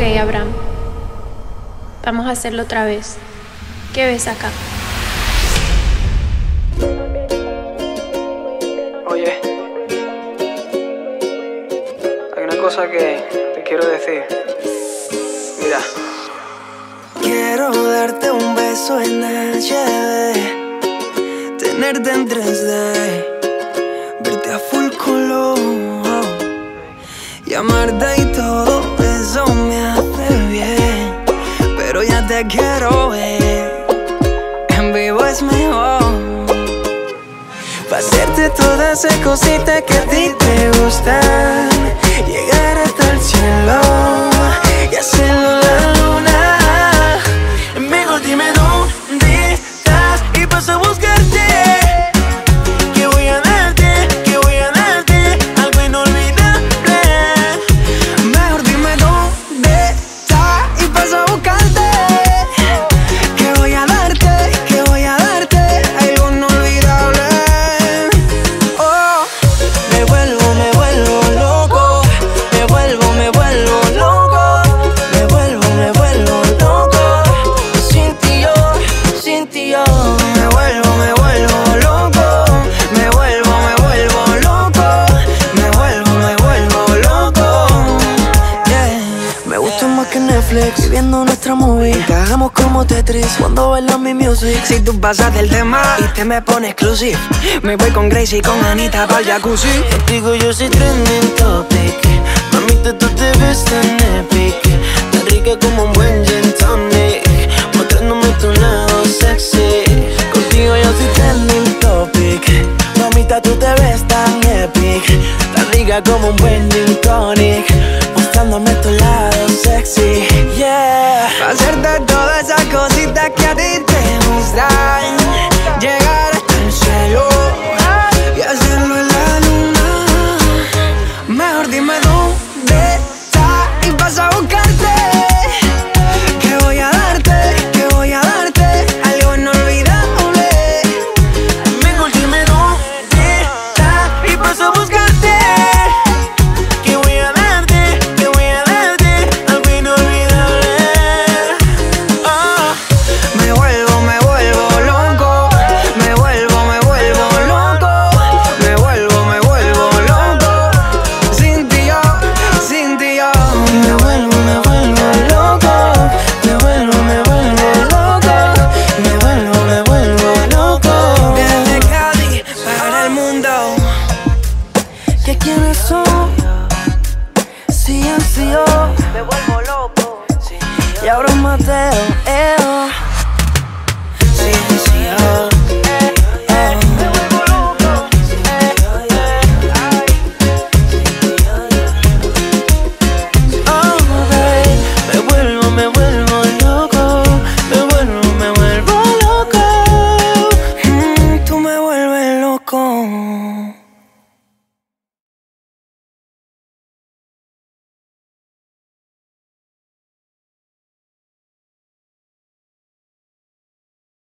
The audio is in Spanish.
Ok, Abraham. Vamos a hacerlo otra vez. ¿Qué ves acá? Oye, hay una cosa que te quiero decir. Mira. Quiero darte un beso en HD, tenerte en 3D, verte a full color, llamarte y todo quiero ver, en vivo es mejor. Pa' hacerte todas esas cositas que a ti te gustan, llegar hasta el cielo Netflix Viviendo nuestra movie. Encajamos como Tetris. Cuando bailas mi music. Si tú pasas del tema Y te me pones exclusive. Me voy con Gracie y con Anita pa'l jacuzzi. Contigo yo soy trending topic. Mamita tú te ves tan epic. Tan rica como un buen gin tonic. Mostrándome tu lado sexy. Contigo yo soy trending topic. Mamita tú te ves tan epic. Tan rica como un buen gin tonic. Mostrándome tu lado Quiénes son si yo me vuelvo loco. Y ahora mateo Si yo Me vuelvo loco. Oh, me vuelvo, me vuelvo loco. Me vuelvo, me vuelvo loco. Mm, tú me vuelves loco.